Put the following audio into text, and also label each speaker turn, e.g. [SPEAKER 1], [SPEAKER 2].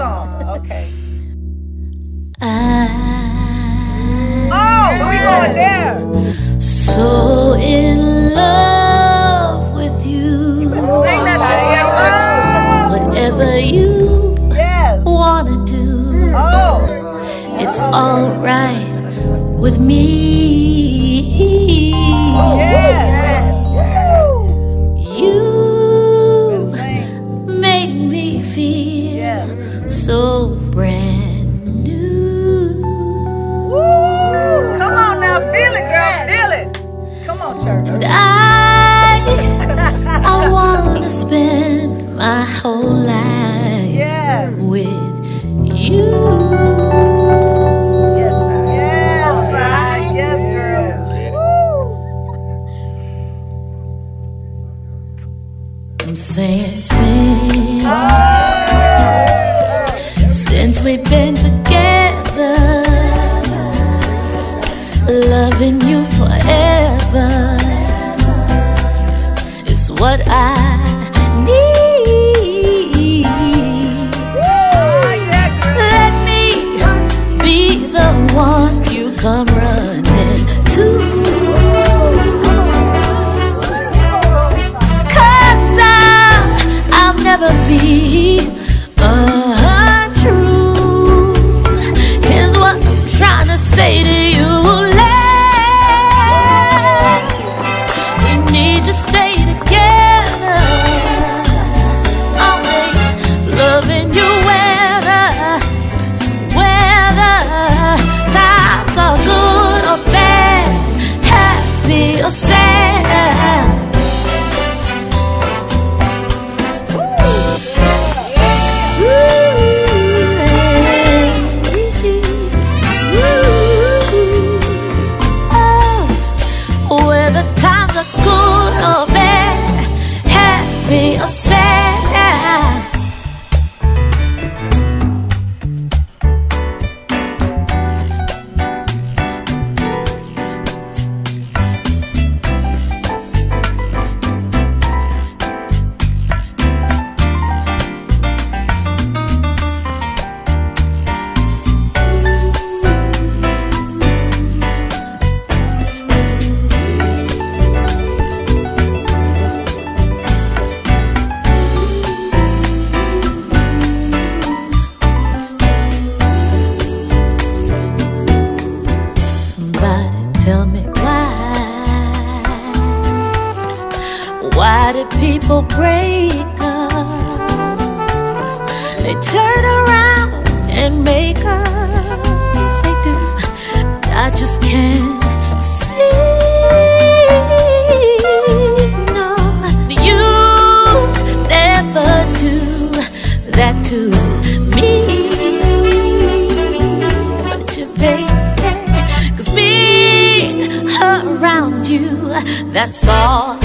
[SPEAKER 1] song. Okay.
[SPEAKER 2] I
[SPEAKER 1] Oh, we going there.
[SPEAKER 2] so in love with you.
[SPEAKER 1] Sing that oh.
[SPEAKER 2] Whatever you.
[SPEAKER 1] Yes.
[SPEAKER 2] wanna do,
[SPEAKER 1] Oh.
[SPEAKER 2] it's alright with me. Oh,
[SPEAKER 1] yes.
[SPEAKER 2] So brand new.
[SPEAKER 1] Woo! Come on now, feel it, girl, feel it. Come on, church.
[SPEAKER 2] And I, I wanna spend my whole life
[SPEAKER 1] Yes.
[SPEAKER 2] with you.
[SPEAKER 1] Yes, yes, side. yes, girl.
[SPEAKER 2] I'm saying, We've been together, loving you forever is what I need. Tell me why? Why do people break up? They turn around and make up. Yes, they do. I just can't see. No, you never do that to you, that's all